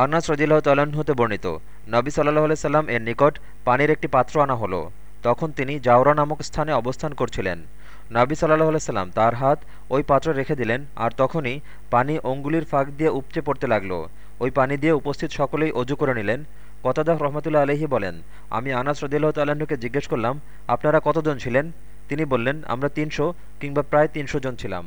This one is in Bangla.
আনাস রদিল্লাহ তাল্লাহ্ন হতে বর্ণিত, নবী সাল্লাহ সাল্লাম এর নিকট পানির একটি পাত্র আনা হলো। তখন তিনি জাওরা নামক স্থানে অবস্থান করছিলেন। নাবি সাল্লাহ সাল্লাম তার হাত ওই পাত্র রেখে দিলেন আর তখনই পানি অঙ্গুলির ফাঁক দিয়ে উপচে পড়তে লাগল। ওই পানি দিয়ে উপস্থিত সকলেই অজু করে নিলেন। কতাদাহ রহমতুল্লা আলহি বলেন, আমি আনাস রদিল্লাহ তাল্লাহ্নকে জিজ্ঞেস করলাম, আপনারা কতজন ছিলেন? তিনি বললেন, আমরা তিনশো কিংবা প্রায় তিনশো জন ছিলাম।